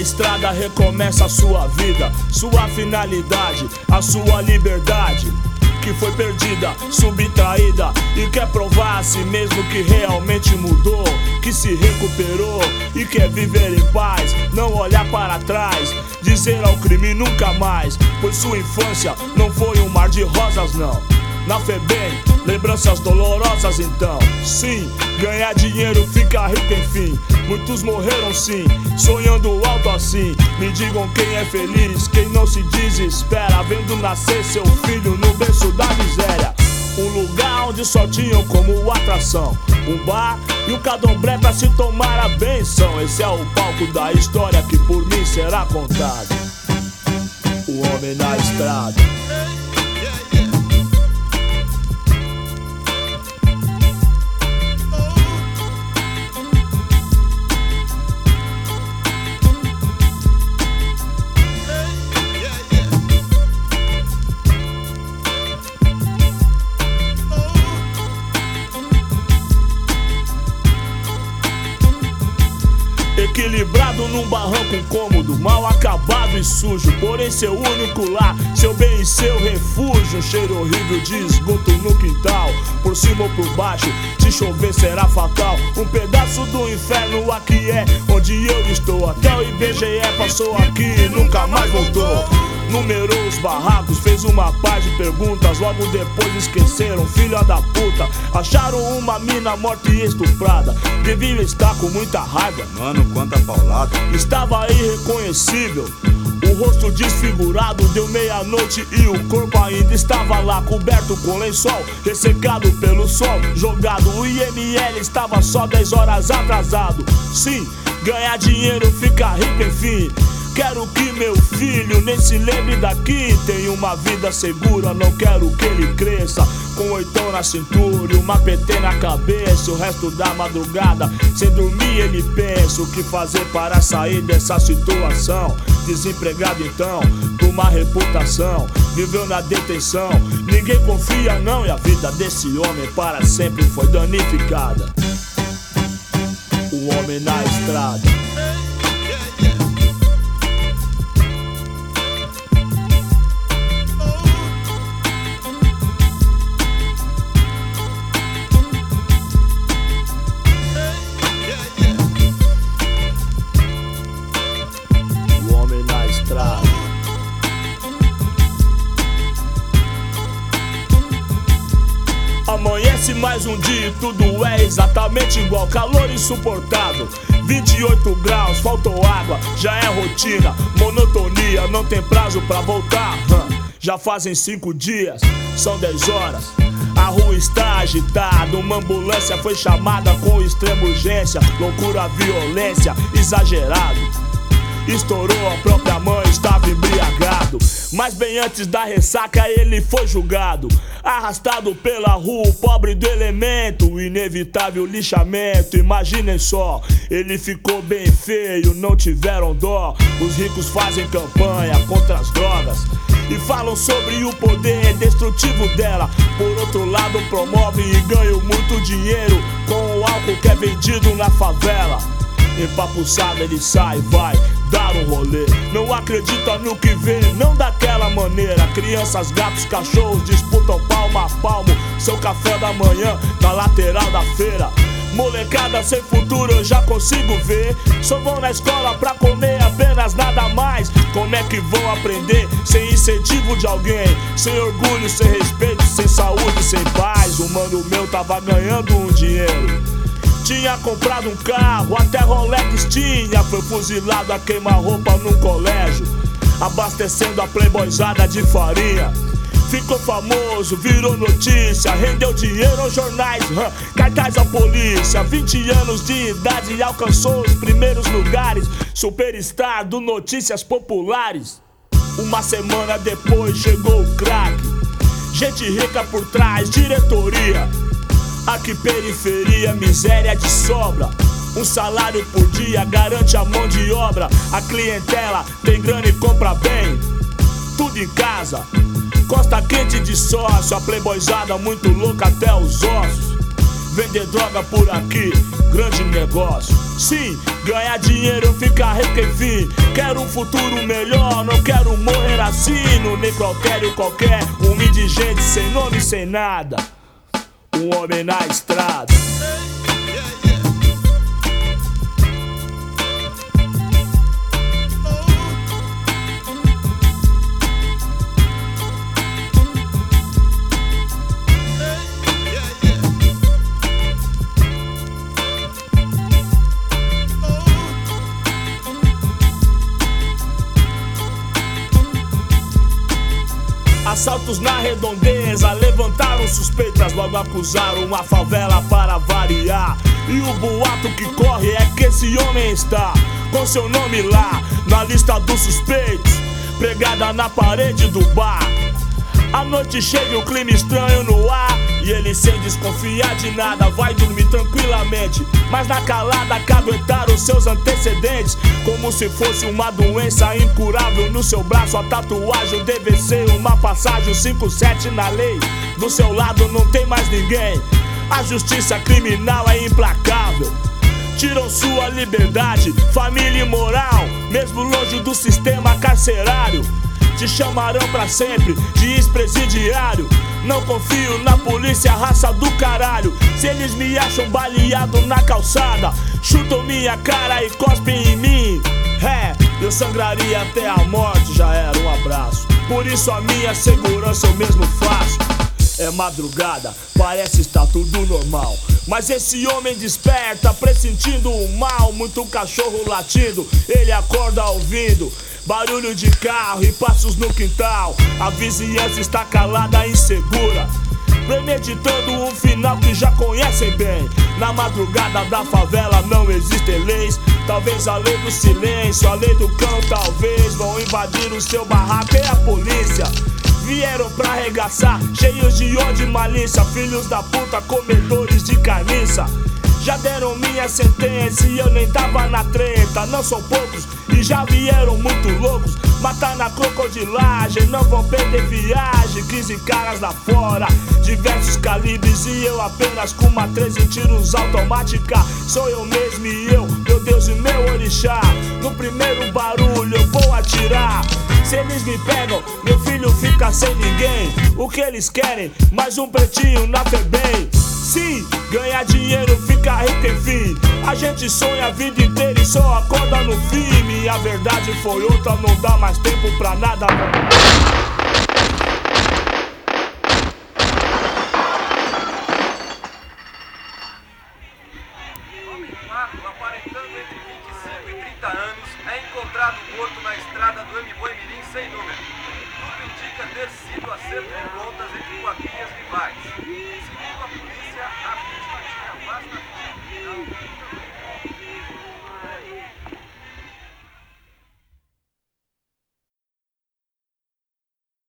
estrada recomeça a sua vida, sua finalidade, a sua liberdade que foi perdida, subtraída e quer provar a si mesmo que realmente mudou, que se recuperou e quer viver em paz, não olhar para trás, dizer ao crime nunca mais, pois sua infância não foi um mar de rosas não. Na Febem, lembranças dolorosas então. Sim, ganhar dinheiro fica rico enfim. Muitos morreram sim, sonhando alto assim. Me digam quem é feliz, quem não se desespera, vendo nascer seu filho no berço da miséria. Um lugar onde só tinham como atração um bar e um cadomblé pra se tomar a benção. Esse é o palco da história que por mim será contado. O homem na estrada. Equilibrado num barranco incômodo, mal acabado e sujo. Porém, seu único lar, seu bem e seu refúgio. Um cheiro horrível de esgoto no quintal, por cima ou por baixo. Se chover será fatal. Um pedaço do inferno aqui é onde eu estou. Até o IBGE passou aqui e nunca mais voltou. Numerou os barracos, fez uma par de perguntas. Logo depois esqueceram, filha da puta. Acharam uma mina morta e estuprada. Devia estar com muita raiva. Mano, quanta paulada. Estava irreconhecível. O rosto desfigurado deu meia-noite e o corpo ainda estava lá, coberto com lençol, ressecado pelo sol, jogado. O IML estava só 10 horas atrasado. Sim, ganhar dinheiro fica rico, enfim. Quero que meu filho nem se lembre daqui. Tem uma vida segura, não quero que ele cresça. Com oitão na cintura e uma PT na cabeça. O resto da madrugada, sem dormir, ele pensa o que fazer para sair dessa situação. Desempregado então, com uma reputação. Viveu na detenção, ninguém confia não. E a vida desse homem para sempre foi danificada. O homem na estrada. Amanhece mais um dia e tudo é exatamente igual. Calor insuportável, 28 graus, faltou água, já é rotina. Monotonia, não tem prazo pra voltar. Já fazem cinco dias, são 10 horas. A rua está agitada, uma ambulância foi chamada com extrema urgência. Loucura, violência, exagerado. Estourou a própria mãe, estava embriagado. Mas bem antes da ressaca ele foi julgado. Arrastado pela rua, pobre do elemento. O inevitável lixamento, imaginem só. Ele ficou bem feio, não tiveram dó. Os ricos fazem campanha contra as drogas. E falam sobre o poder destrutivo dela. Por outro lado, promovem e ganham muito dinheiro com o álcool que é vendido na favela. Empapuçado ele sai, vai dar um rolê. Não acredita no que vê, não daquela maneira. Crianças, gatos, cachorros disputam palmo a palmo. Seu café da manhã na lateral da feira. Molecada sem futuro eu já consigo ver. Só vão na escola pra comer apenas nada mais. Como é que vão aprender sem incentivo de alguém? Sem orgulho, sem respeito, sem saúde, sem paz. O mano meu tava ganhando um dinheiro. Tinha comprado um carro, até Rolex tinha. Foi fuzilado a queima-roupa num colégio, abastecendo a playboyzada de farinha. Ficou famoso, virou notícia, rendeu dinheiro aos jornais, hã, cartaz à polícia. 20 anos de idade e alcançou os primeiros lugares. Superstar do Notícias Populares. Uma semana depois chegou o craque. Gente rica por trás, diretoria. Aqui periferia, miséria de sobra. Um salário por dia garante a mão de obra. A clientela tem grana e compra bem. Tudo em casa. Costa quente de sócio, a playboyzada muito louca até os ossos. Vender droga por aqui, grande negócio. Sim, ganhar dinheiro, ficar rico, enfim. Quero um futuro melhor, não quero morrer assim. No necrotério qualquer, um indigente sem nome, sem nada. Um homem na estrada. Na redondeza levantaram suspeitas, logo acusaram a favela para variar. E o boato que corre é que esse homem está com seu nome lá na lista dos suspeitos, pregada na parede do bar. A noite chega e o clima estranho no. E ele sem desconfiar de nada vai dormir tranquilamente. Mas na calada caguetar os seus antecedentes. Como se fosse uma doença incurável no seu braço. A tatuagem deve ser uma passagem 5-7 na lei. Do seu lado não tem mais ninguém. A justiça criminal é implacável. Tiram sua liberdade, família e moral, mesmo longe do sistema carcerário. Te chamarão pra sempre de ex-presidiário. Não confio na polícia, raça do caralho. Se eles me acham baleado na calçada, chutam minha cara e cospem em mim. É, eu sangraria até a morte, já era um abraço. Por isso a minha segurança eu mesmo faço. É madrugada, parece estar tudo normal. Mas esse homem desperta, pressentindo o mal. Muito cachorro latindo, ele acorda ouvindo. Barulho de carro e passos no quintal. A vizinhança está calada e insegura. Premeditando um final que já conhecem bem. Na madrugada da favela não existem leis. Talvez a lei do silêncio, a lei do cão, talvez vão invadir o seu barraco e a polícia. Vieram pra arregaçar, cheios de ódio e malícia. Filhos da puta, comedores de carniça. Já deram minha sentença e eu nem tava na treta. Não e já vieram muito loucos. Matar na crocodilagem, não vão perder viagem. 15 caras lá fora, diversos calibres e eu apenas com uma 13 tiros automática. Sou eu mesmo e eu, meu Deus e meu orixá. No primeiro barulho eu vou atirar. Se eles me pegam, meu filho fica sem ninguém. O que eles querem? Mais um pretinho na FEBEM. Sim, ganhar dinheiro, ficar rico, enfim. A gente sonha a vida inteira e só acorda no fim. E a verdade foi outra, não dá mais tempo pra nada. Tudo indica ter sido acerto de contas entre quadrilhas rivais. Segundo a polícia, a vítima tinha vasta